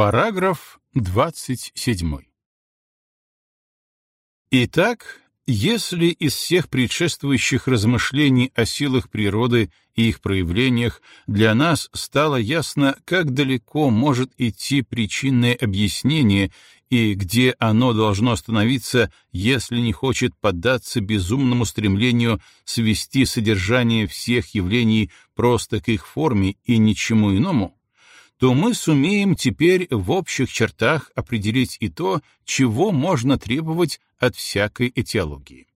Параграф 27. Итак, если из всех предшествующих размышлений о силах природы и их проявлениях для нас стало ясно, как далеко может идти причинное объяснение и где оно должно остановиться, если не хочет поддаться безумному стремлению свести содержание всех явлений просто к их форме и ничему иному, то мы сумеем теперь в общих чертах определить и то, чего можно требовать от всякой этиологии.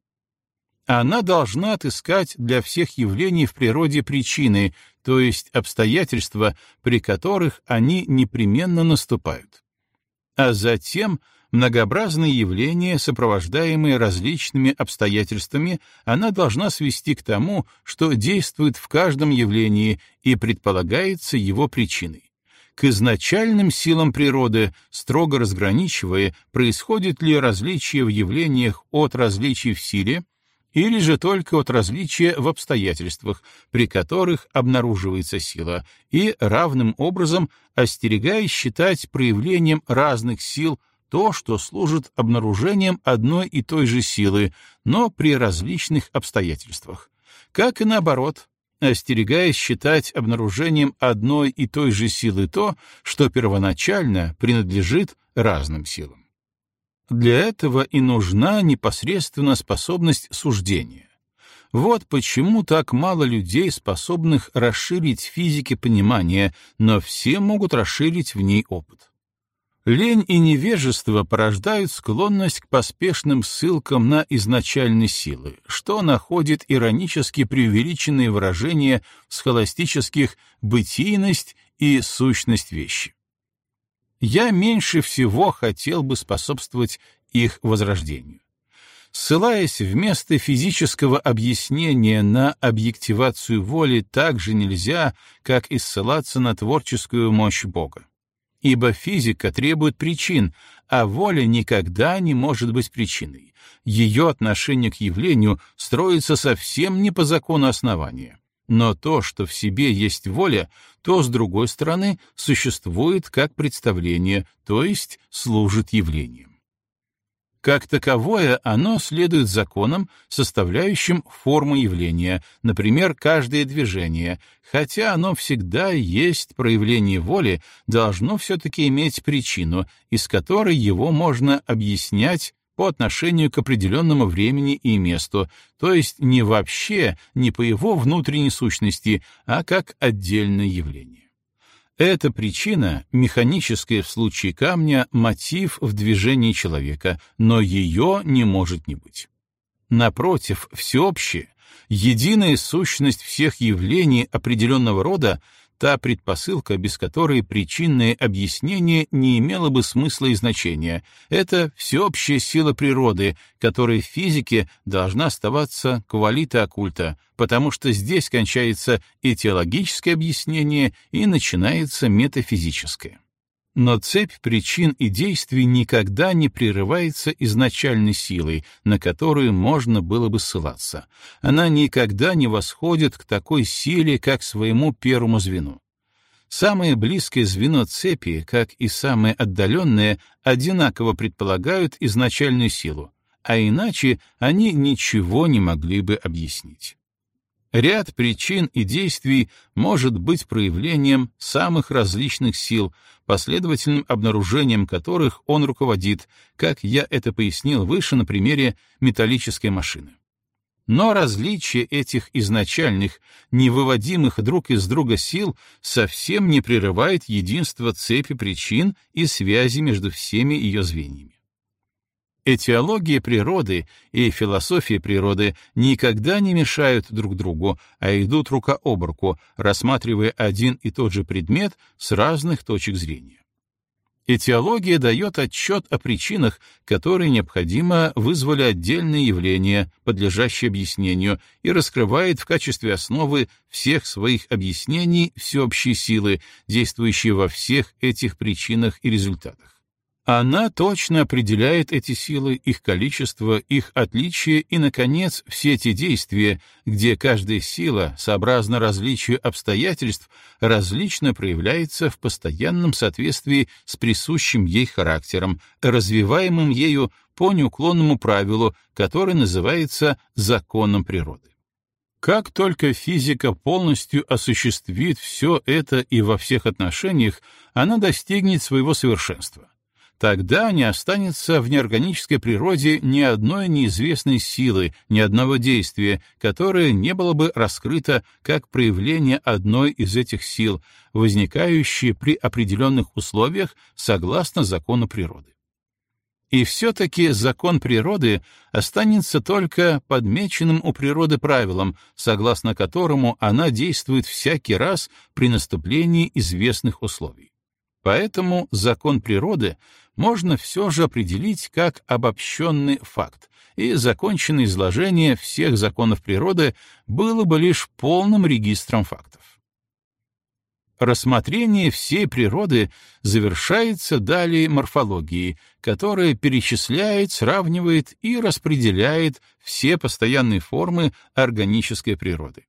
Она должна отыскать для всех явлений в природе причины, то есть обстоятельства, при которых они непременно наступают. А затем многообразные явления, сопровождаемые различными обстоятельствами, она должна свести к тому, что действует в каждом явлении и предполагается его причиной к изначальным силам природы, строго разграничивая, происходит ли различие в явлениях от различий в силе, или же только от различия в обстоятельствах, при которых обнаруживается сила, и равным образом остерегаясь считать проявлением разных сил то, что служит обнаружением одной и той же силы, но при различных обстоятельствах. Как и наоборот, остерегаясь считать обнаружением одной и той же силы то, что первоначально принадлежит разным силам. Для этого и нужна непосредственно способность суждения. Вот почему так мало людей, способных расширить физике понимание, но все могут расширить в ней опыт. Лень и невежество порождают склонность к поспешным ссылкам на изначальные силы, что находит иронически преувеличенные выражения в схоластических «бытийность» и «сущность вещи». Я меньше всего хотел бы способствовать их возрождению. Ссылаясь вместо физического объяснения на объективацию воли так же нельзя, как и ссылаться на творческую мощь Бога ибо физика требует причин, а воля никогда не может быть причиной. Ее отношение к явлению строится совсем не по закону основания. Но то, что в себе есть воля, то, с другой стороны, существует как представление, то есть служит явлением. Как таковое, оно следует законам, составляющим форму явления, например, каждое движение, хотя оно всегда есть проявление воли, должно все-таки иметь причину, из которой его можно объяснять по отношению к определенному времени и месту, то есть не вообще, не по его внутренней сущности, а как отдельное явление. Эта причина, механическая в случае камня, мотив в движении человека, но ее не может не быть. Напротив, всеобщее, единая сущность всех явлений определенного рода та предпосылка, без которой причинное объяснение не имело бы смысла и значения. Это всеобщая сила природы, которая в физике должна оставаться квалита оккульта, потому что здесь кончается и теологическое объяснение, и начинается метафизическое. Но цепь причин и действий никогда не прерывается изначальной силой, на которую можно было бы ссылаться. Она никогда не восходит к такой силе, как своему первому звену. Самое близкое звено цепи, как и самое отдаленное, одинаково предполагают изначальную силу, а иначе они ничего не могли бы объяснить. Ряд причин и действий может быть проявлением самых различных сил, последовательным обнаружением которых он руководит, как я это пояснил выше на примере металлической машины. Но различие этих изначальных, невыводимых друг из друга сил совсем не прерывает единство цепи причин и связи между всеми ее звеньями. Этиология природы и философия природы никогда не мешают друг другу, а идут рука об руку, рассматривая один и тот же предмет с разных точек зрения. Этиология дает отчет о причинах, которые необходимо вызвали отдельные явления, подлежащие объяснению, и раскрывает в качестве основы всех своих объяснений всеобщие силы, действующие во всех этих причинах и результатах. Она точно определяет эти силы, их количество, их отличие и, наконец, все те действия, где каждая сила, сообразно различию обстоятельств, различно проявляется в постоянном соответствии с присущим ей характером, развиваемым ею по неуклонному правилу, которое называется законом природы. Как только физика полностью осуществит все это и во всех отношениях, она достигнет своего совершенства. Тогда не останется в неорганической природе ни одной неизвестной силы, ни одного действия, которое не было бы раскрыто как проявление одной из этих сил, возникающей при определенных условиях согласно закону природы. И все-таки закон природы останется только подмеченным у природы правилом, согласно которому она действует всякий раз при наступлении известных условий. Поэтому закон природы можно все же определить как обобщенный факт, и законченное изложение всех законов природы было бы лишь полным регистром фактов рассмотрение всей природы завершается далее морфологией, которая перечисляет, сравнивает и распределяет все постоянные формы органической природы.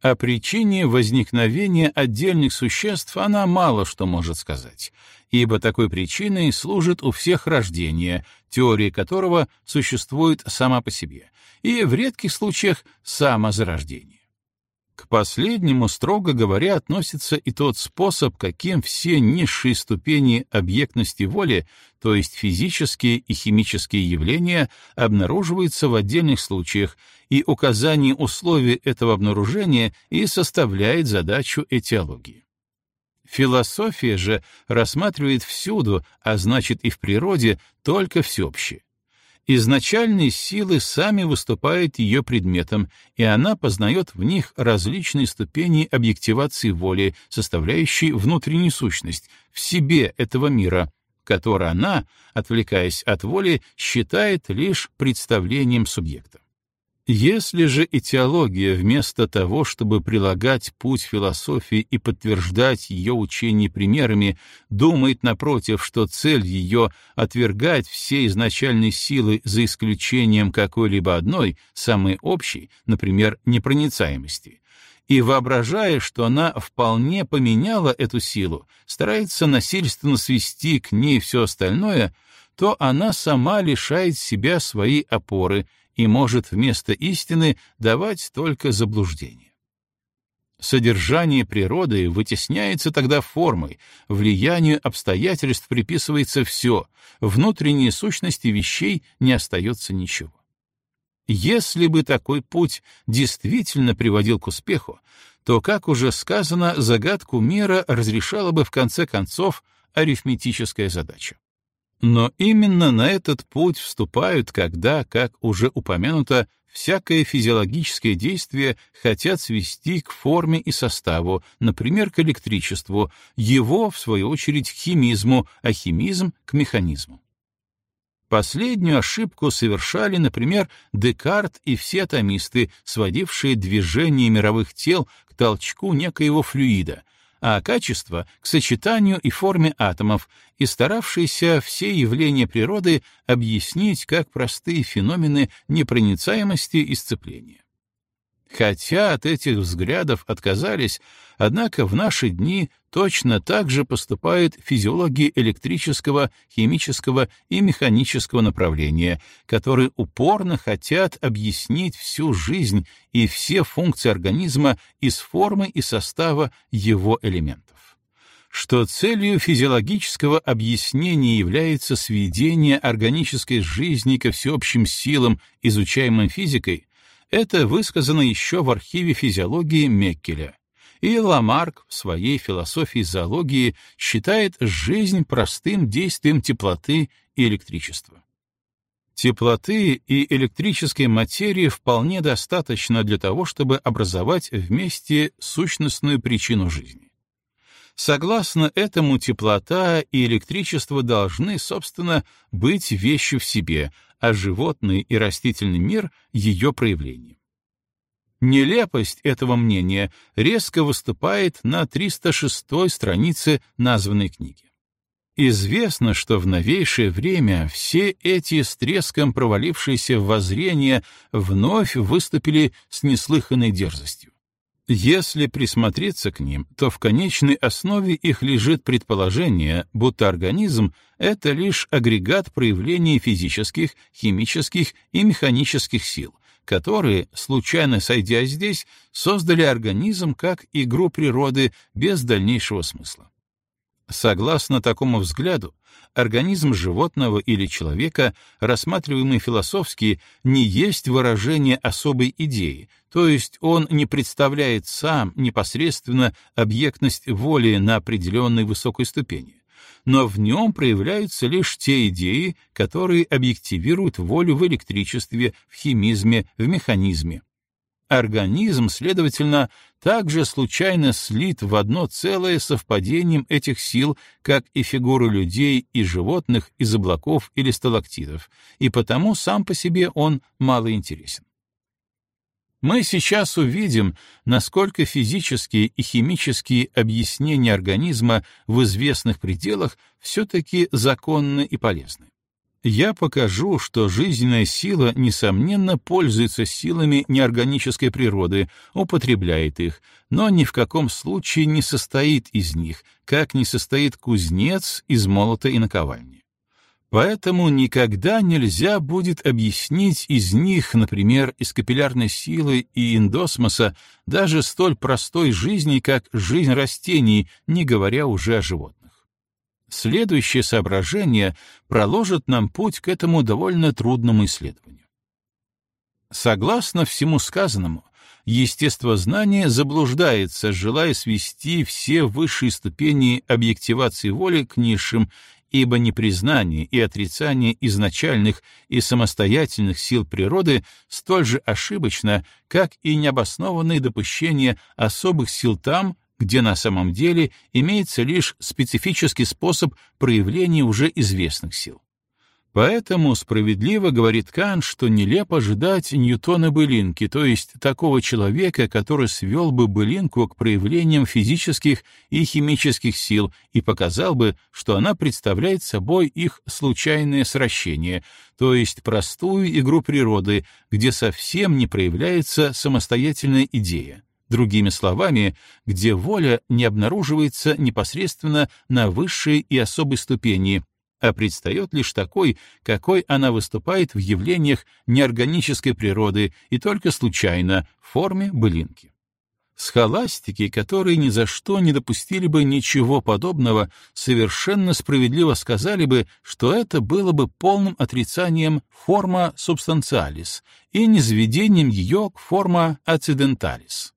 О причине возникновения отдельных существ она мало что может сказать, ибо такой причиной служит у всех рождение, теория которого существует сама по себе, и в редких случаях самозарождение. К последнему, строго говоря, относится и тот способ, каким все низшие ступени объектности воли, то есть физические и химические явления, обнаруживаются в отдельных случаях, и указание условий этого обнаружения и составляет задачу этиологии. Философия же рассматривает всюду, а значит и в природе, только всеобщее. Изначальные силы сами выступают ее предметом, и она познает в них различные ступени объективации воли, составляющей внутреннюю сущность, в себе этого мира, который она, отвлекаясь от воли, считает лишь представлением субъекта. Если же этиология вместо того, чтобы прилагать путь философии и подтверждать ее учение примерами, думает, напротив, что цель ее — отвергать все изначальные силы за исключением какой-либо одной, самой общей, например, непроницаемости, и, воображая, что она вполне поменяла эту силу, старается насильственно свести к ней все остальное, то она сама лишает себя своей опоры и может вместо истины давать только заблуждение. Содержание природы вытесняется тогда формой, влиянию обстоятельств приписывается все, внутренней сущности вещей не остается ничего. Если бы такой путь действительно приводил к успеху, то, как уже сказано, загадку мира разрешала бы в конце концов арифметическая задача. Но именно на этот путь вступают, когда, как уже упомянуто, всякое физиологическое действие хотят свести к форме и составу, например, к электричеству, его, в свою очередь, к химизму, а химизм — к механизму. Последнюю ошибку совершали, например, Декарт и все атомисты, сводившие движение мировых тел к толчку некоего флюида, а качество — к сочетанию и форме атомов, и старавшийся все явления природы объяснить как простые феномены непроницаемости и сцепления. Хотя от этих взглядов отказались, однако в наши дни точно так же поступают физиологи электрического, химического и механического направления, которые упорно хотят объяснить всю жизнь и все функции организма из формы и состава его элементов что целью физиологического объяснения является сведение органической жизни ко всеобщим силам, изучаемым физикой, это высказано еще в архиве физиологии Меккеля. И Ламарк в своей философии зоологии считает жизнь простым действием теплоты и электричества. Теплоты и электрической материи вполне достаточно для того, чтобы образовать вместе сущностную причину жизни. Согласно этому, теплота и электричество должны, собственно, быть вещью в себе, а животный и растительный мир — ее проявлением. Нелепость этого мнения резко выступает на 306 странице названной книги. Известно, что в новейшее время все эти с треском провалившиеся воззрения вновь выступили с неслыханной дерзостью. Если присмотреться к ним, то в конечной основе их лежит предположение, будто организм — это лишь агрегат проявлений физических, химических и механических сил, которые, случайно сойдя здесь, создали организм как игру природы без дальнейшего смысла. Согласно такому взгляду, организм животного или человека, рассматриваемый философски, не есть выражение особой идеи, то есть он не представляет сам непосредственно объектность воли на определенной высокой ступени, но в нем проявляются лишь те идеи, которые объективируют волю в электричестве, в химизме, в механизме. Организм, следовательно, также случайно слит в одно целое совпадением этих сил, как и фигуры людей и животных из облаков или сталактитов, и потому сам по себе он мало интересен. Мы сейчас увидим, насколько физические и химические объяснения организма в известных пределах все-таки законны и полезны я покажу, что жизненная сила, несомненно, пользуется силами неорганической природы, употребляет их, но ни в каком случае не состоит из них, как не состоит кузнец из молота и наковальни. Поэтому никогда нельзя будет объяснить из них, например, из капиллярной силы и эндосмоса, даже столь простой жизни, как жизнь растений, не говоря уже о животных. Следующее соображение проложит нам путь к этому довольно трудному исследованию. Согласно всему сказанному, естествознание заблуждается, желая свести все высшие ступени объективации воли к низшим, ибо непризнание и отрицание изначальных и самостоятельных сил природы столь же ошибочно, как и необоснованное допущение особых сил там, где на самом деле имеется лишь специфический способ проявления уже известных сил. Поэтому справедливо говорит Кант, что нелепо ожидать Ньютона былинки, то есть такого человека, который свел бы былинку к проявлениям физических и химических сил и показал бы, что она представляет собой их случайное сращение, то есть простую игру природы, где совсем не проявляется самостоятельная идея. Другими словами, где воля не обнаруживается непосредственно на высшей и особой ступени, а предстает лишь такой, какой она выступает в явлениях неорганической природы и только случайно, в форме былинки. Схоластики, которые ни за что не допустили бы ничего подобного, совершенно справедливо сказали бы, что это было бы полным отрицанием форма субстанциалис и низведением ее к форма accidentalis.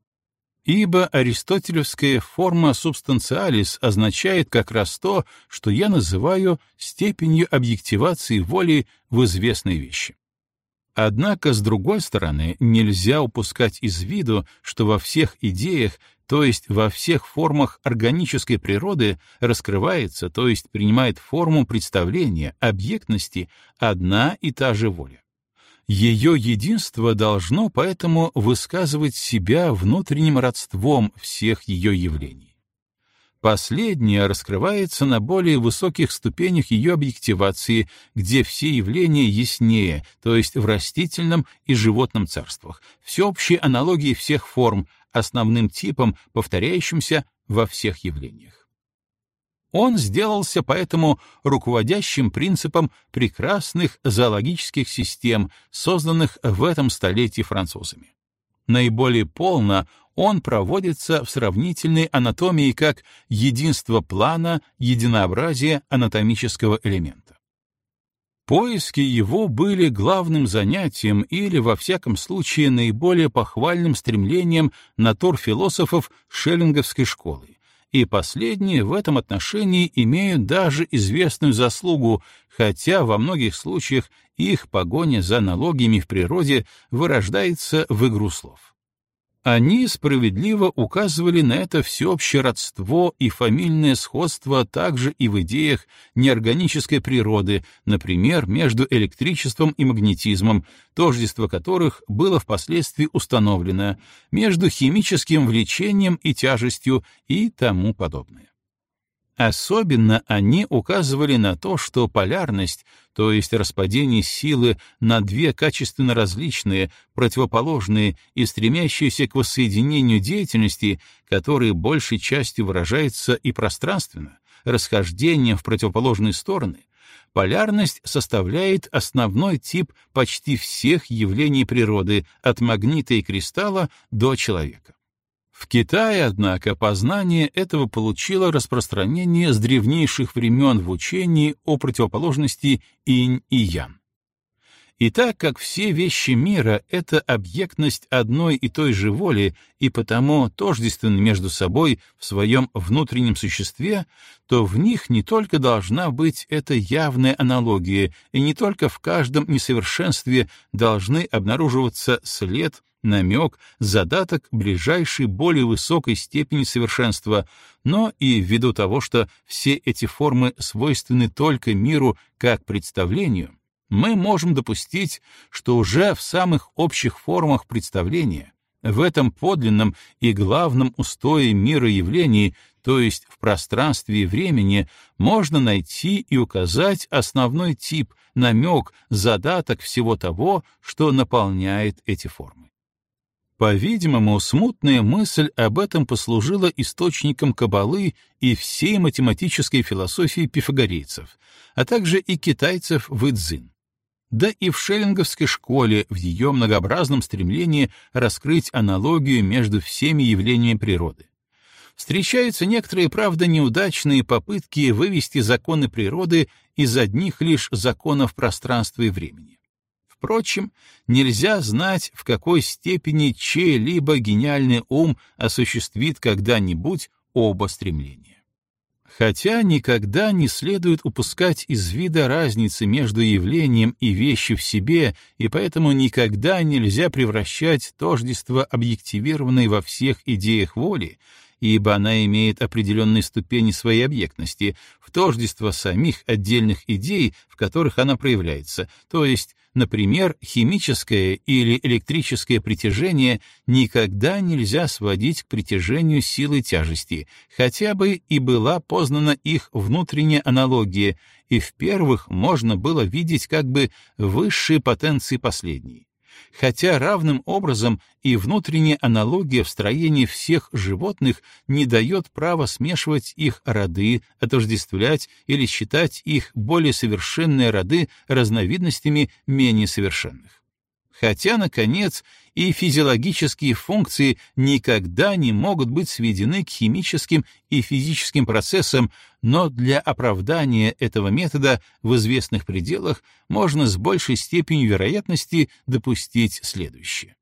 Ибо аристотелевская форма субстанциалис означает как раз то, что я называю степенью объективации воли в известной вещи. Однако, с другой стороны, нельзя упускать из виду, что во всех идеях, то есть во всех формах органической природы, раскрывается, то есть принимает форму представления, объектности, одна и та же воля. Ее единство должно поэтому высказывать себя внутренним родством всех ее явлений. Последнее раскрывается на более высоких ступенях ее объективации, где все явления яснее, то есть в растительном и животном царствах, всеобщей аналогии всех форм, основным типом, повторяющимся во всех явлениях. Он сделался поэтому руководящим принципом прекрасных зоологических систем, созданных в этом столетии французами. Наиболее полно он проводится в сравнительной анатомии как единство плана, единообразие анатомического элемента. Поиски его были главным занятием или, во всяком случае, наиболее похвальным стремлением натур-философов шеллинговской школы, и последние в этом отношении имеют даже известную заслугу, хотя во многих случаях их погоня за аналогиями в природе вырождается в игру слов. Они справедливо указывали на это всеобщее родство и фамильное сходство также и в идеях неорганической природы, например, между электричеством и магнетизмом, тождество которых было впоследствии установлено, между химическим влечением и тяжестью и тому подобное. Особенно они указывали на то, что полярность, то есть распадение силы на две качественно различные, противоположные и стремящиеся к воссоединению деятельности, которые большей частью выражаются и пространственно, расхождением в противоположные стороны, полярность составляет основной тип почти всех явлений природы, от магнита и кристалла до человека. В Китае, однако, познание этого получило распространение с древнейших времен в учении о противоположности инь и ян. И так как все вещи мира — это объектность одной и той же воли и потому тождественны между собой в своем внутреннем существе, то в них не только должна быть эта явная аналогия, и не только в каждом несовершенстве должны обнаруживаться след намек, задаток ближайшей более высокой степени совершенства, но и ввиду того, что все эти формы свойственны только миру как представлению, мы можем допустить, что уже в самых общих формах представления, в этом подлинном и главном устое мира явлений, то есть в пространстве и времени, можно найти и указать основной тип, намек, задаток всего того, что наполняет эти формы. По-видимому, смутная мысль об этом послужила источником кабалы и всей математической философии пифагорейцев, а также и китайцев в Идзин. Да и в шеллинговской школе в ее многообразном стремлении раскрыть аналогию между всеми явлениями природы. Встречаются некоторые, правда, неудачные попытки вывести законы природы из одних лишь законов пространства и времени. Впрочем, нельзя знать, в какой степени чей-либо гениальный ум осуществит когда-нибудь оба стремления. Хотя никогда не следует упускать из вида разницы между явлением и вещью в себе, и поэтому никогда нельзя превращать тождество объективированной во всех идеях воли, ибо она имеет определенные ступени своей объектности, в тождество самих отдельных идей, в которых она проявляется, то есть Например, химическое или электрическое притяжение никогда нельзя сводить к притяжению силы тяжести, хотя бы и была познана их внутренняя аналогия, и в первых можно было видеть как бы высшие потенции последней хотя равным образом и внутренняя аналогия в строении всех животных не дает права смешивать их роды, отождествлять или считать их более совершенные роды разновидностями менее совершенных хотя, наконец, и физиологические функции никогда не могут быть сведены к химическим и физическим процессам, но для оправдания этого метода в известных пределах можно с большей степенью вероятности допустить следующее.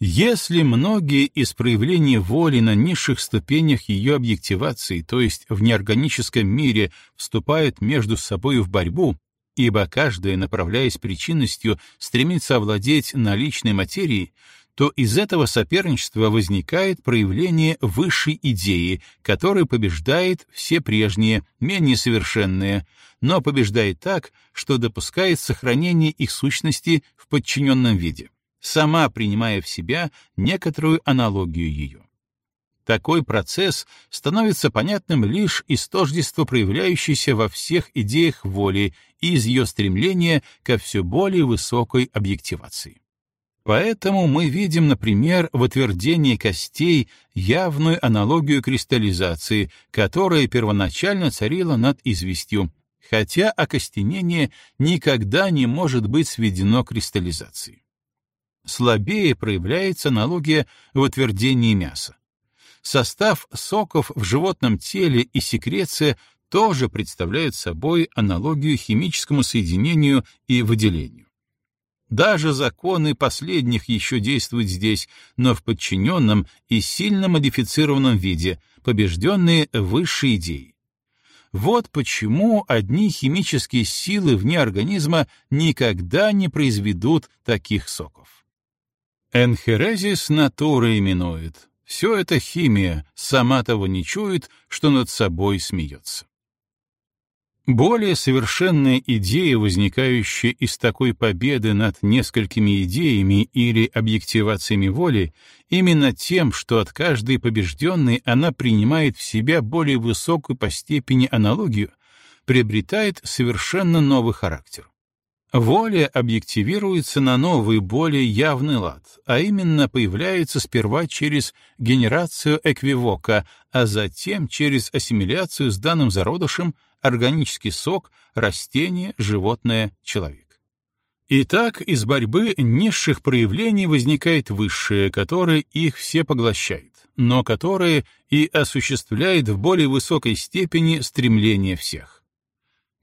Если многие из проявлений воли на низших ступенях ее объективации, то есть в неорганическом мире, вступают между собой в борьбу, ибо каждая, направляясь причинностью, стремится овладеть наличной материей, то из этого соперничества возникает проявление высшей идеи, которая побеждает все прежние, менее совершенные, но побеждает так, что допускает сохранение их сущности в подчиненном виде, сама принимая в себя некоторую аналогию ее. Такой процесс становится понятным лишь из тождества, проявляющейся во всех идеях воли и из ее стремления ко все более высокой объективации. Поэтому мы видим, например, в утверждении костей явную аналогию кристаллизации, которая первоначально царила над известью, хотя окостенение никогда не может быть сведено к кристаллизации. Слабее проявляется аналогия в утверждении мяса. Состав соков в животном теле и секреция тоже представляют собой аналогию химическому соединению и выделению. Даже законы последних еще действуют здесь, но в подчиненном и сильно модифицированном виде, побежденные высшей идеей. Вот почему одни химические силы вне организма никогда не произведут таких соков. Энхерезис натура именует, все это химия, сама того не чует, что над собой смеется. Более совершенная идея, возникающая из такой победы над несколькими идеями или объективациями воли, именно тем, что от каждой побежденной она принимает в себя более высокую по степени аналогию, приобретает совершенно новый характер. Воля объективируется на новый, более явный лад, а именно появляется сперва через генерацию эквивока, а затем через ассимиляцию с данным зародышем — органический сок, растение, животное, человек. Итак, из борьбы низших проявлений возникает высшее, которое их все поглощает, но которое и осуществляет в более высокой степени стремление всех.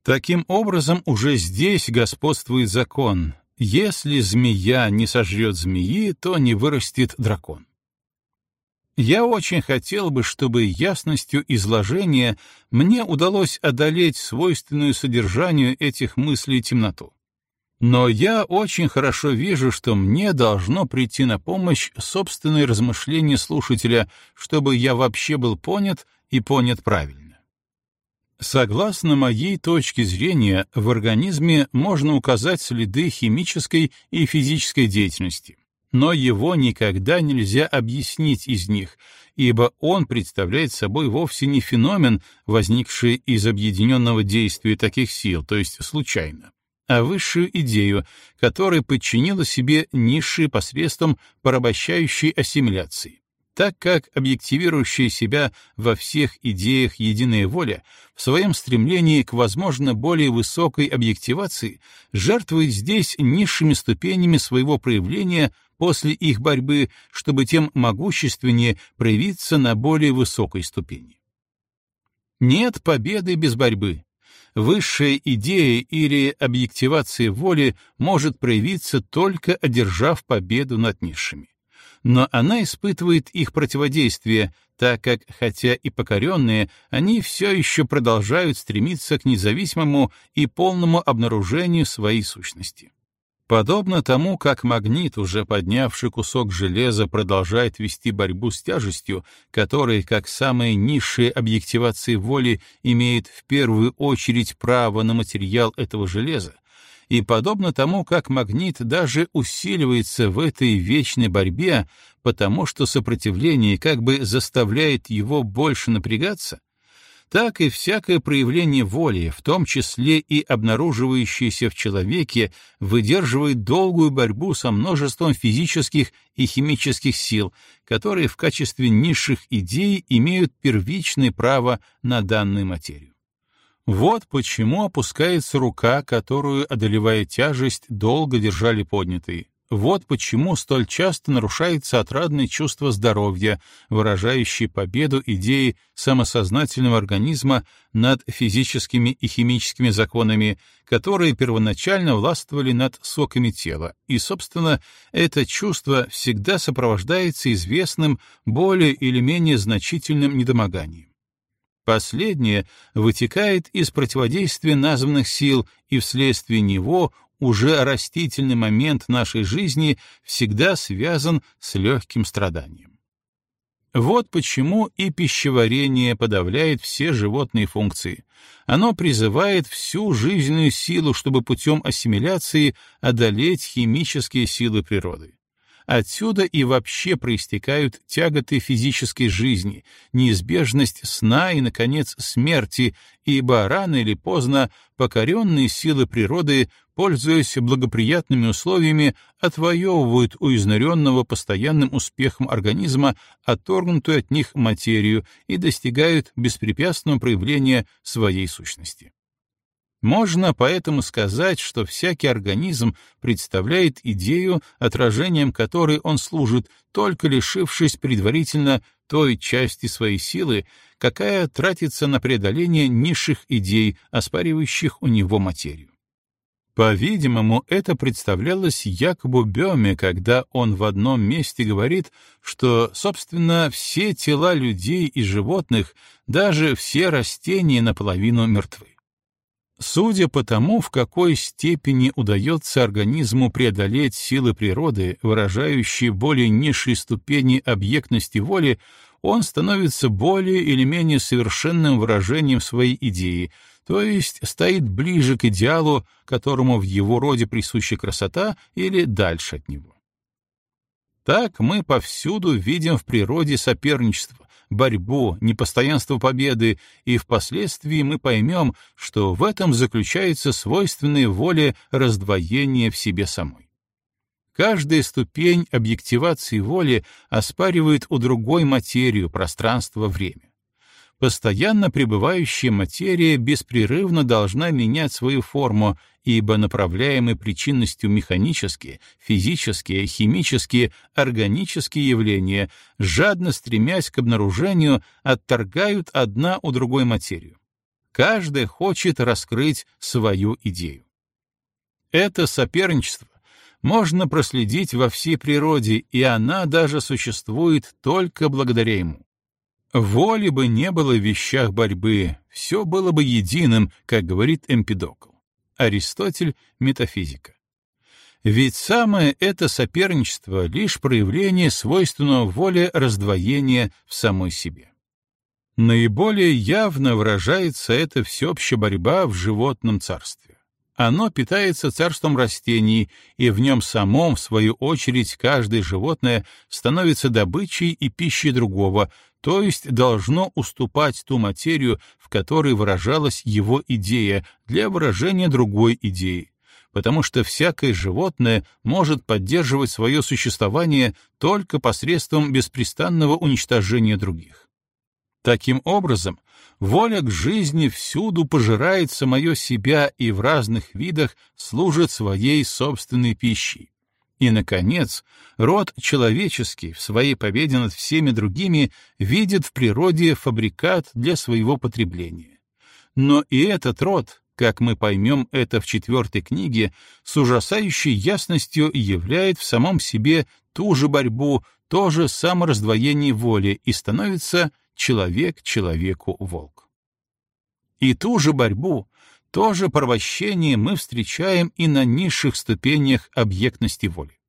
Таким образом, уже здесь господствует закон. Если змея не сожрет змеи, то не вырастет дракон. Я очень хотел бы, чтобы ясностью изложения мне удалось одолеть свойственную содержанию этих мыслей темноту. Но я очень хорошо вижу, что мне должно прийти на помощь собственное размышление слушателя, чтобы я вообще был понят и понят правильно. Согласно моей точке зрения, в организме можно указать следы химической и физической деятельности но его никогда нельзя объяснить из них, ибо он представляет собой вовсе не феномен, возникший из объединенного действия таких сил, то есть случайно, а высшую идею, которая подчинила себе низшие посредством порабощающей ассимиляции так как объективирующая себя во всех идеях единая воля в своем стремлении к, возможно, более высокой объективации жертвует здесь низшими ступенями своего проявления после их борьбы, чтобы тем могущественнее проявиться на более высокой ступени. Нет победы без борьбы. Высшая идея или объективация воли может проявиться только одержав победу над низшими но она испытывает их противодействие, так как, хотя и покоренные, они все еще продолжают стремиться к независимому и полному обнаружению своей сущности. Подобно тому, как магнит, уже поднявший кусок железа, продолжает вести борьбу с тяжестью, которая, как самая низшая объективация воли, имеет в первую очередь право на материал этого железа, и подобно тому, как магнит даже усиливается в этой вечной борьбе, потому что сопротивление как бы заставляет его больше напрягаться, так и всякое проявление воли, в том числе и обнаруживающееся в человеке, выдерживает долгую борьбу со множеством физических и химических сил, которые в качестве низших идей имеют первичное право на данную материю. Вот почему опускается рука, которую, одолевая тяжесть, долго держали поднятой. Вот почему столь часто нарушается отрадное чувство здоровья, выражающее победу идеи самосознательного организма над физическими и химическими законами, которые первоначально властвовали над соками тела. И, собственно, это чувство всегда сопровождается известным, более или менее значительным недомоганием. Последнее вытекает из противодействия названных сил, и вследствие него уже растительный момент нашей жизни всегда связан с легким страданием. Вот почему и пищеварение подавляет все животные функции. Оно призывает всю жизненную силу, чтобы путем ассимиляции одолеть химические силы природы. Отсюда и вообще проистекают тяготы физической жизни, неизбежность сна и, наконец, смерти, ибо рано или поздно покоренные силы природы, пользуясь благоприятными условиями, отвоевывают у изнуренного постоянным успехом организма отторгнутую от них материю и достигают беспрепятственного проявления своей сущности. Можно поэтому сказать, что всякий организм представляет идею, отражением которой он служит, только лишившись предварительно той части своей силы, какая тратится на преодоление низших идей, оспаривающих у него материю. По-видимому, это представлялось Якобу Бёме, когда он в одном месте говорит, что, собственно, все тела людей и животных, даже все растения наполовину мертвы. Судя по тому, в какой степени удается организму преодолеть силы природы, выражающие более низшие ступени объектности воли, он становится более или менее совершенным выражением своей идеи, то есть стоит ближе к идеалу, которому в его роде присуща красота, или дальше от него. Так мы повсюду видим в природе соперничество, борьбу, непостоянство победы, и впоследствии мы поймем, что в этом заключается свойственная воле раздвоение в себе самой. Каждая ступень объективации воли оспаривает у другой материю, пространство, время. Постоянно пребывающая материя беспрерывно должна менять свою форму, ибо направляемые причинностью механические, физические, химические, органические явления, жадно стремясь к обнаружению, отторгают одна у другой материю. Каждая хочет раскрыть свою идею. Это соперничество можно проследить во всей природе, и она даже существует только благодаря ему. Воли бы не было в вещах борьбы, все было бы единым, как говорит Эмпидокл. Аристотель — метафизика. Ведь самое это соперничество — лишь проявление свойственного воле раздвоения в самой себе. Наиболее явно выражается эта всеобщая борьба в животном царстве. Оно питается царством растений, и в нем самом, в свою очередь, каждое животное становится добычей и пищей другого, то есть должно уступать ту материю, в которой выражалась его идея, для выражения другой идеи, потому что всякое животное может поддерживать свое существование только посредством беспрестанного уничтожения других. Таким образом, воля к жизни всюду пожирает самое себя и в разных видах служит своей собственной пищей. И, наконец, род человеческий в своей победе над всеми другими видит в природе фабрикат для своего потребления. Но и этот род, как мы поймем это в четвертой книге, с ужасающей ясностью являет в самом себе ту же борьбу, то же самораздвоение воли и становится человек человеку волк. И ту же борьбу, то же порабощение мы встречаем и на низших ступенях объектности воли.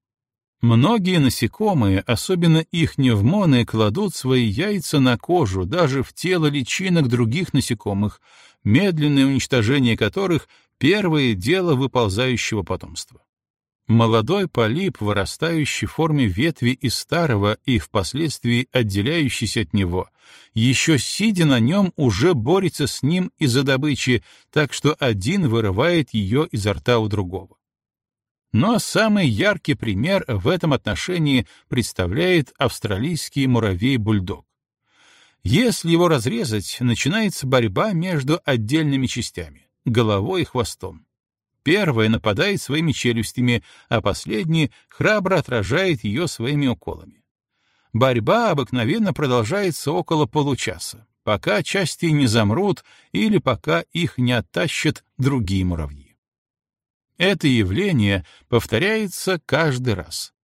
Многие насекомые, особенно их невмоны, кладут свои яйца на кожу, даже в тело личинок других насекомых, медленное уничтожение которых — первое дело выползающего потомства. Молодой полип, вырастающий в форме ветви из старого и впоследствии отделяющийся от него, еще сидя на нем, уже борется с ним из-за добычи, так что один вырывает ее изо рта у другого. Но самый яркий пример в этом отношении представляет австралийский муравей-бульдог. Если его разрезать, начинается борьба между отдельными частями — головой и хвостом. Первая нападает своими челюстями, а последний храбро отражает ее своими уколами. Борьба обыкновенно продолжается около получаса, пока части не замрут или пока их не оттащат другие муравьи. Это явление повторяется каждый раз.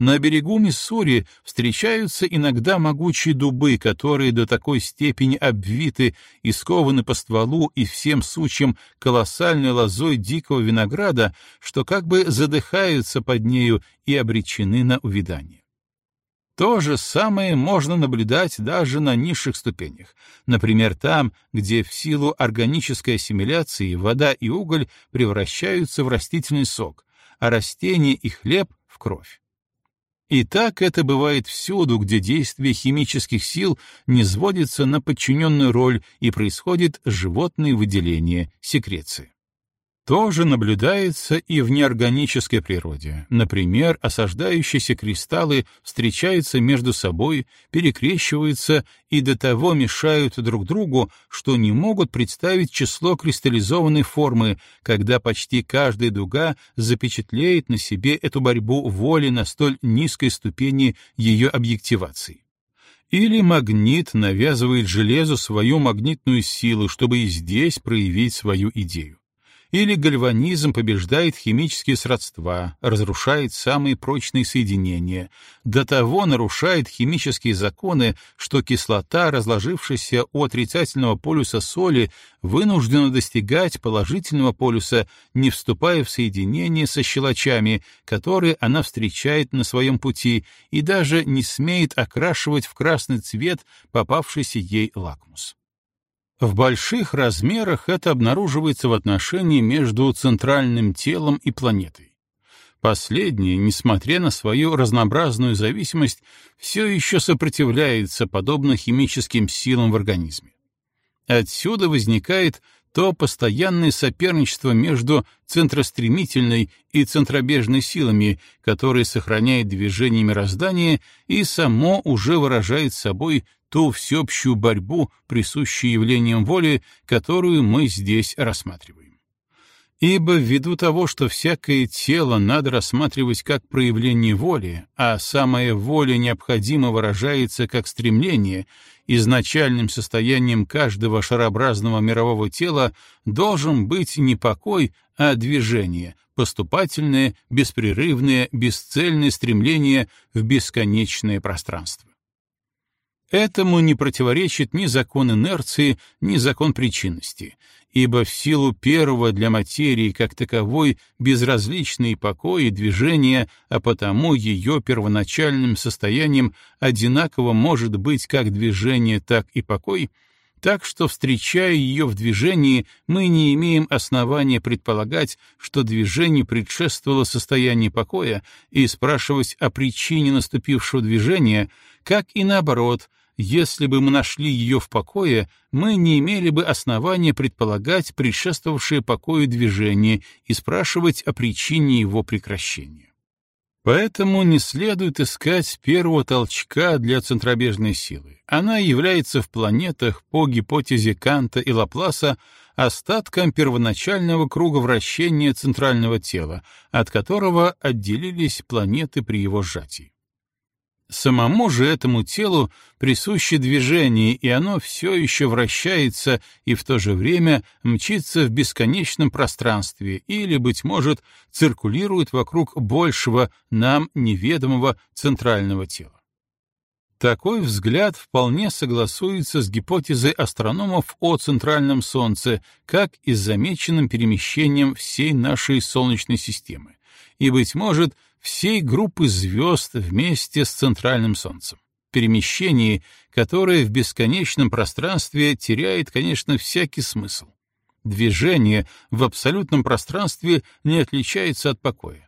На берегу Миссури встречаются иногда могучие дубы, которые до такой степени обвиты и скованы по стволу и всем сучьям колоссальной лозой дикого винограда, что как бы задыхаются под нею и обречены на увядание. То же самое можно наблюдать даже на низших ступенях, например, там, где в силу органической ассимиляции вода и уголь превращаются в растительный сок, а растения и хлеб — в кровь. И так это бывает всюду, где действие химических сил не сводится на подчиненную роль и происходит животное выделение, секреции. Тоже наблюдается и в неорганической природе. Например, осаждающиеся кристаллы встречаются между собой, перекрещиваются и до того мешают друг другу, что не могут представить число кристаллизованной формы, когда почти каждая дуга запечатлеет на себе эту борьбу воли на столь низкой ступени ее объективации. Или магнит навязывает железу свою магнитную силу, чтобы и здесь проявить свою идею. Или гальванизм побеждает химические сродства, разрушает самые прочные соединения, до того нарушает химические законы, что кислота, разложившаяся у отрицательного полюса соли, вынуждена достигать положительного полюса, не вступая в соединение со щелочами, которые она встречает на своем пути, и даже не смеет окрашивать в красный цвет попавшийся ей лакмус. В больших размерах это обнаруживается в отношении между центральным телом и планетой. Последнее, несмотря на свою разнообразную зависимость, все еще сопротивляется подобно химическим силам в организме. Отсюда возникает то постоянное соперничество между центростремительной и центробежной силами, которое сохраняет движение мироздания и само уже выражает собой ту всеобщую борьбу, присущую явлениям воли, которую мы здесь рассматриваем. Ибо ввиду того, что всякое тело надо рассматривать как проявление воли, а самая воля необходимо выражается как стремление, изначальным состоянием каждого шарообразного мирового тела должен быть не покой, а движение, поступательное, беспрерывное, бесцельное стремление в бесконечное пространство. Этому не противоречит ни закон инерции, ни закон причинности, ибо в силу первого для материи как таковой безразличные покой и движения, а потому ее первоначальным состоянием одинаково может быть как движение, так и покой, так что, встречая ее в движении, мы не имеем основания предполагать, что движение предшествовало состоянию покоя, и спрашивать о причине наступившего движения, как и наоборот — если бы мы нашли ее в покое, мы не имели бы основания предполагать предшествовавшее покою движение и спрашивать о причине его прекращения. Поэтому не следует искать первого толчка для центробежной силы. Она является в планетах по гипотезе Канта и Лапласа остатком первоначального круга вращения центрального тела, от которого отделились планеты при его сжатии. Самому же этому телу присуще движение, и оно все еще вращается и в то же время мчится в бесконечном пространстве или, быть может, циркулирует вокруг большего нам неведомого центрального тела. Такой взгляд вполне согласуется с гипотезой астрономов о центральном Солнце, как и с замеченным перемещением всей нашей Солнечной системы, и, быть может, всей группы звезд вместе с центральным Солнцем. Перемещение, которое в бесконечном пространстве теряет, конечно, всякий смысл. Движение в абсолютном пространстве не отличается от покоя.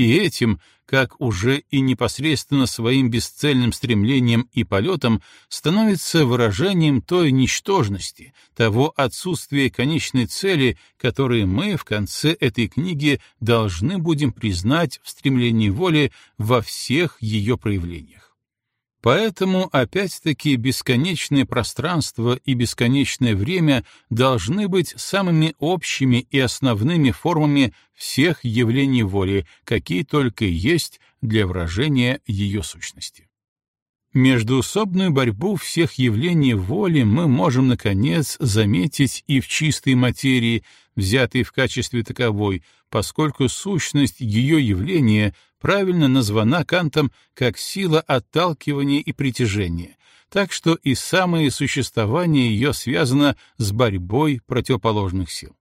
И этим, как уже и непосредственно своим бесцельным стремлением и полетом, становится выражением той ничтожности, того отсутствия конечной цели, которые мы в конце этой книги должны будем признать в стремлении воли во всех ее проявлениях. Поэтому, опять-таки, бесконечное пространство и бесконечное время должны быть самыми общими и основными формами всех явлений воли, какие только есть для выражения ее сущности. Междуусобную борьбу всех явлений воли мы можем, наконец, заметить и в чистой материи, взятой в качестве таковой, поскольку сущность ее явления правильно названа Кантом как сила отталкивания и притяжения, так что и самое существование ее связано с борьбой противоположных сил.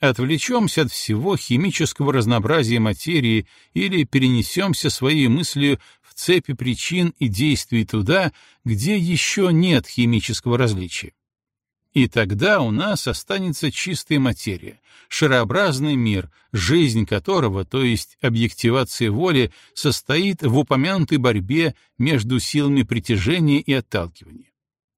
Отвлечемся от всего химического разнообразия материи или перенесемся своей мыслью в цепи причин и действий туда, где еще нет химического различия. И тогда у нас останется чистая материя, шарообразный мир, жизнь которого, то есть объективация воли, состоит в упомянутой борьбе между силами притяжения и отталкивания.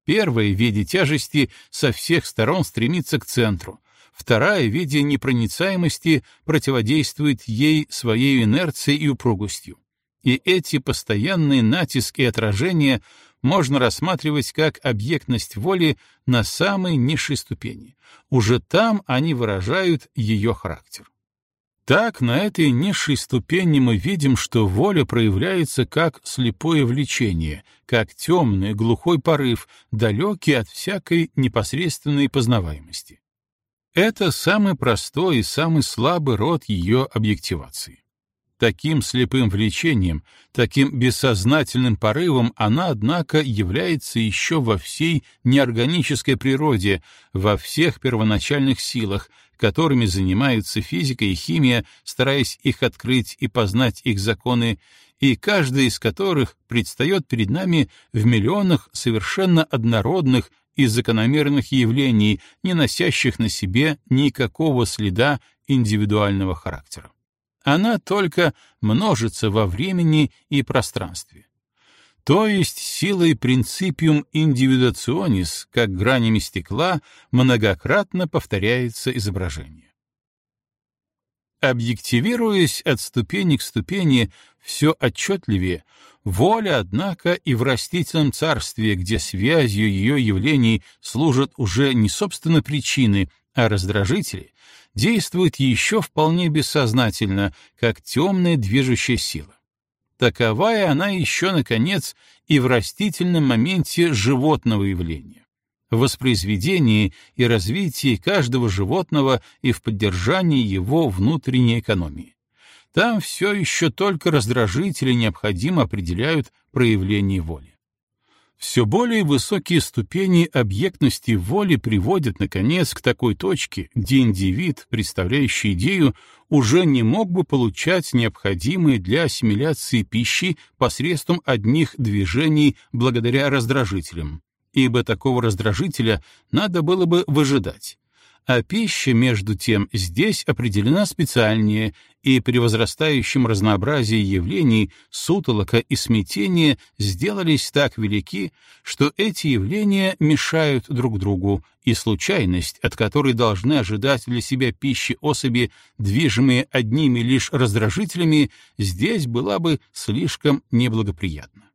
Первая в виде тяжести со всех сторон стремится к центру, вторая в виде непроницаемости противодействует ей своей инерцией и упругостью. И эти постоянные натиски и отражения можно рассматривать как объектность воли на самой низшей ступени. Уже там они выражают ее характер. Так, на этой низшей ступени мы видим, что воля проявляется как слепое влечение, как темный, глухой порыв, далекий от всякой непосредственной познаваемости. Это самый простой и самый слабый род ее объективации. Таким слепым влечением, таким бессознательным порывом она, однако, является еще во всей неорганической природе, во всех первоначальных силах, которыми занимаются физика и химия, стараясь их открыть и познать их законы, и каждая из которых предстает перед нами в миллионах совершенно однородных, из закономерных явлений, не носящих на себе никакого следа индивидуального характера. Она только множится во времени и пространстве. То есть силой принципиум индивидуационис, как гранями стекла, многократно повторяется изображение. Объективируясь от ступени к ступени все отчетливее, воля, однако, и в растительном царстве, где связью ее явлений служат уже не собственно причины, а раздражители, действует еще вполне бессознательно, как темная движущая сила. Таковая она еще, наконец, и в растительном моменте животного явления в воспроизведении и развитии каждого животного и в поддержании его внутренней экономии. Там все еще только раздражители необходимо определяют проявление воли. Все более высокие ступени объектности воли приводят, наконец, к такой точке, где индивид, представляющий идею, уже не мог бы получать необходимые для ассимиляции пищи посредством одних движений благодаря раздражителям, ибо такого раздражителя надо было бы выжидать. А пища, между тем, здесь определена специальнее, и при возрастающем разнообразии явлений сутолока и смятения сделались так велики, что эти явления мешают друг другу, и случайность, от которой должны ожидать для себя пищи особи, движимые одними лишь раздражителями, здесь была бы слишком неблагоприятна.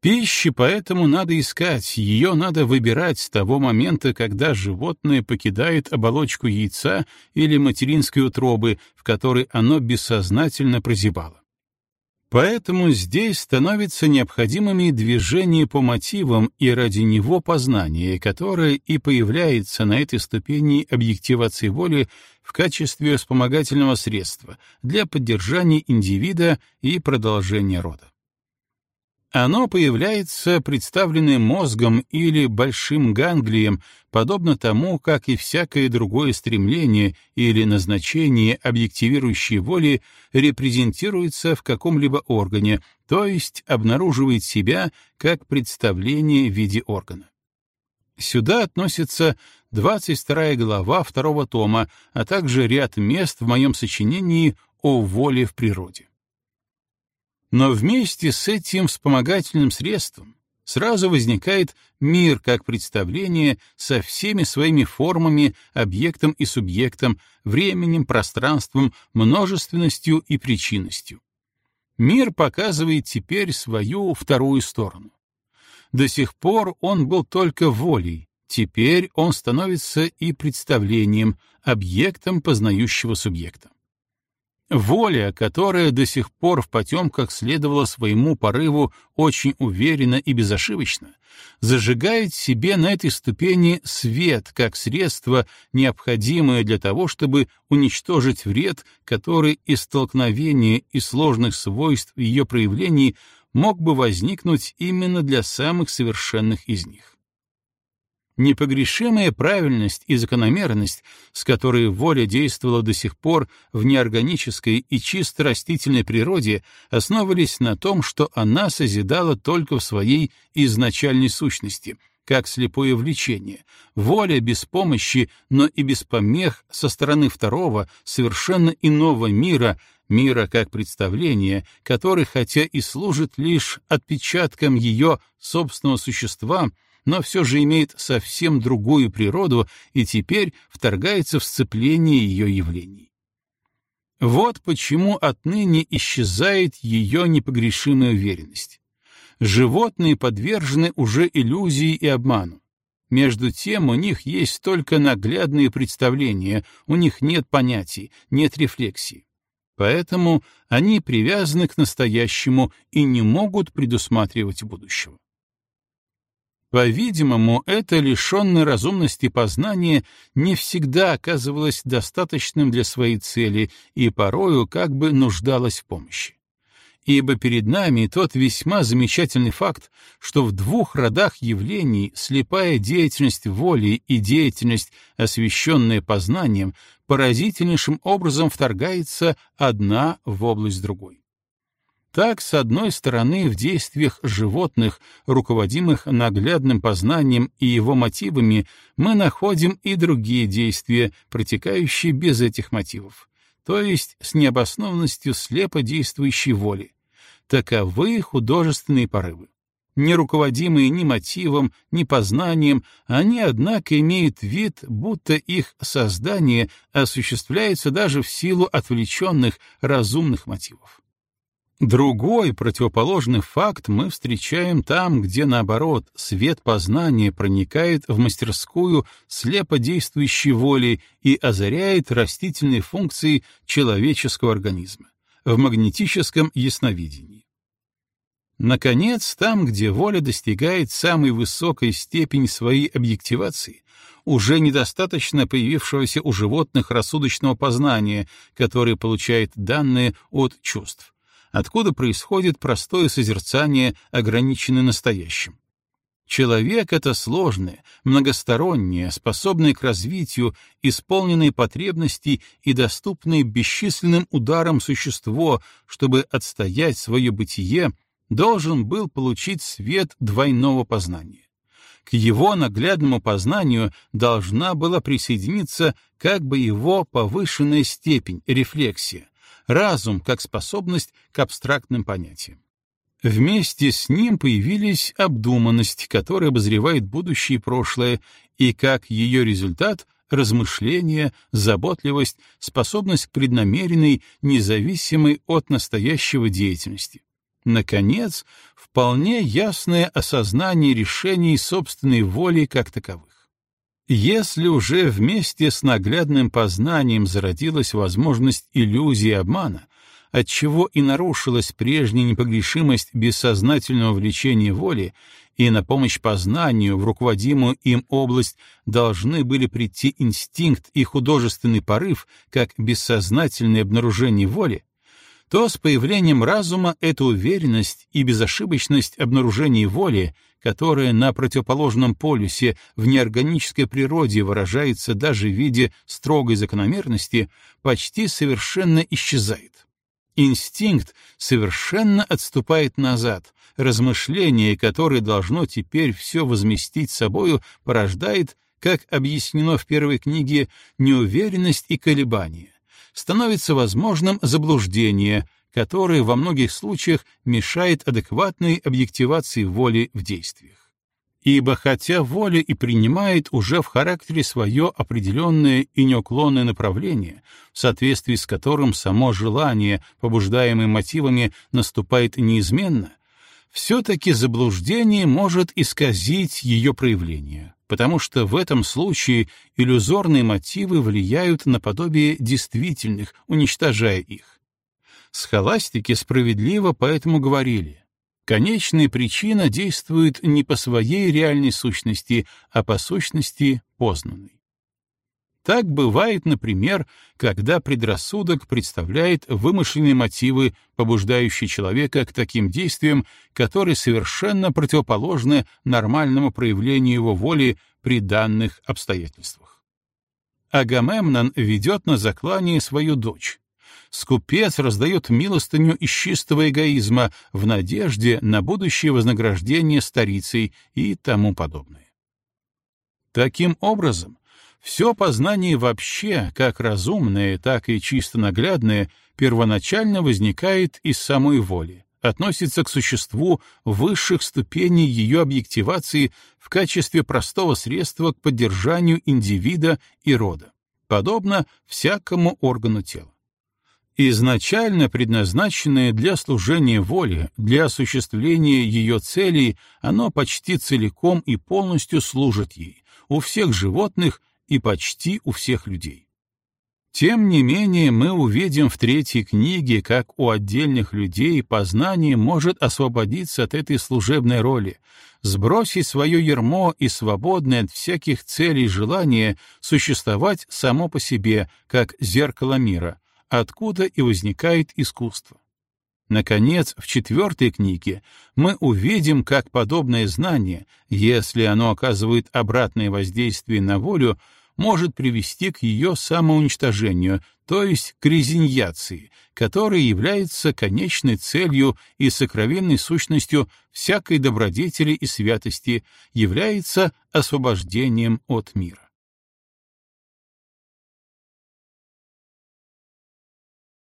Пищи поэтому надо искать, ее надо выбирать с того момента, когда животное покидает оболочку яйца или материнской утробы, в которой оно бессознательно прозябало. Поэтому здесь становятся необходимыми движения по мотивам и ради него познание, которое и появляется на этой ступени объективации воли в качестве вспомогательного средства для поддержания индивида и продолжения рода. Оно появляется представленное мозгом или большим ганглием, подобно тому, как и всякое другое стремление или назначение объективирующей воли репрезентируется в каком-либо органе, то есть обнаруживает себя как представление в виде органа. Сюда относится 22 глава второго тома, а также ряд мест в моем сочинении о воле в природе. Но вместе с этим вспомогательным средством сразу возникает мир как представление со всеми своими формами, объектом и субъектом, временем, пространством, множественностью и причинностью. Мир показывает теперь свою вторую сторону. До сих пор он был только волей, теперь он становится и представлением, объектом познающего субъекта. Воля, которая до сих пор в потемках следовала своему порыву очень уверенно и безошибочно, зажигает себе на этой ступени свет как средство, необходимое для того, чтобы уничтожить вред, который из столкновения и сложных свойств ее проявлений мог бы возникнуть именно для самых совершенных из них. Непогрешимая правильность и закономерность, с которой воля действовала до сих пор в неорганической и чисто растительной природе, основывались на том, что она созидала только в своей изначальной сущности, как слепое влечение, воля без помощи, но и без помех со стороны второго, совершенно иного мира, мира как представления, который, хотя и служит лишь отпечатком ее собственного существа, но все же имеет совсем другую природу и теперь вторгается в сцепление ее явлений. Вот почему отныне исчезает ее непогрешимая уверенность. Животные подвержены уже иллюзии и обману. Между тем у них есть только наглядные представления, у них нет понятий, нет рефлексии. Поэтому они привязаны к настоящему и не могут предусматривать будущего. По-видимому, это лишенное разумности познание не всегда оказывалось достаточным для своей цели и порою как бы нуждалось в помощи. Ибо перед нами тот весьма замечательный факт, что в двух родах явлений слепая деятельность воли и деятельность, освещенная познанием, поразительнейшим образом вторгается одна в область другой. Так, с одной стороны, в действиях животных, руководимых наглядным познанием и его мотивами, мы находим и другие действия, протекающие без этих мотивов, то есть с необоснованностью слепо действующей воли. Таковы художественные порывы. Не руководимые ни мотивом, ни познанием, они, однако, имеют вид, будто их создание осуществляется даже в силу отвлеченных разумных мотивов. Другой, противоположный факт мы встречаем там, где, наоборот, свет познания проникает в мастерскую слепо действующей воли и озаряет растительные функции человеческого организма в магнетическом ясновидении. Наконец, там, где воля достигает самой высокой степени своей объективации, уже недостаточно появившегося у животных рассудочного познания, которое получает данные от чувств откуда происходит простое созерцание, ограниченное настоящим. Человек — это сложное, многостороннее, способное к развитию, исполненное потребностей и доступное бесчисленным ударам существо, чтобы отстоять свое бытие, должен был получить свет двойного познания. К его наглядному познанию должна была присоединиться как бы его повышенная степень, рефлексия, разум как способность к абстрактным понятиям. Вместе с ним появились обдуманность, которая обозревает будущее и прошлое, и как ее результат — размышление, заботливость, способность к преднамеренной, независимой от настоящего деятельности. Наконец, вполне ясное осознание решений собственной воли как таковых. Если уже вместе с наглядным познанием зародилась возможность иллюзии обмана, отчего и нарушилась прежняя непогрешимость бессознательного влечения воли, и на помощь познанию в руководимую им область должны были прийти инстинкт и художественный порыв, как бессознательное обнаружение воли, то с появлением разума эта уверенность и безошибочность обнаружения воли которое на противоположном полюсе в неорганической природе выражается даже в виде строгой закономерности, почти совершенно исчезает. Инстинкт совершенно отступает назад, размышление, которое должно теперь все возместить собою, порождает, как объяснено в первой книге, неуверенность и колебания. Становится возможным заблуждение, которое во многих случаях мешает адекватной объективации воли в действиях. Ибо хотя воля и принимает уже в характере свое определенное и неуклонное направление, в соответствии с которым само желание, побуждаемое мотивами, наступает неизменно, все-таки заблуждение может исказить ее проявление, потому что в этом случае иллюзорные мотивы влияют на подобие действительных, уничтожая их. Схоластики справедливо поэтому говорили, конечная причина действует не по своей реальной сущности, а по сущности познанной. Так бывает, например, когда предрассудок представляет вымышленные мотивы, побуждающие человека к таким действиям, которые совершенно противоположны нормальному проявлению его воли при данных обстоятельствах. Агамемнон ведет на заклание свою дочь, скупец раздает милостыню из чистого эгоизма в надежде на будущее вознаграждение старицей и тому подобное. Таким образом, все познание вообще, как разумное, так и чисто наглядное, первоначально возникает из самой воли, относится к существу высших ступеней ее объективации в качестве простого средства к поддержанию индивида и рода, подобно всякому органу тела изначально предназначенное для служения воле, для осуществления ее целей, оно почти целиком и полностью служит ей, у всех животных и почти у всех людей. Тем не менее, мы увидим в третьей книге, как у отдельных людей познание может освободиться от этой служебной роли, сбросить свое ярмо и свободное от всяких целей желание существовать само по себе, как зеркало мира, откуда и возникает искусство. Наконец, в четвертой книге мы увидим, как подобное знание, если оно оказывает обратное воздействие на волю, может привести к ее самоуничтожению, то есть к резиньяции, которая является конечной целью и сокровенной сущностью всякой добродетели и святости, является освобождением от мира.